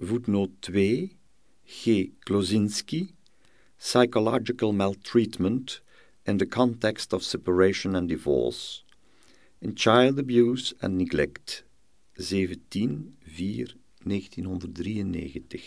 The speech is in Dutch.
Voetnoot 2. G. Klozinski, Psychological Maltreatment in the Context of Separation and Divorce, in Child Abuse and Neglect, 17-4-1993.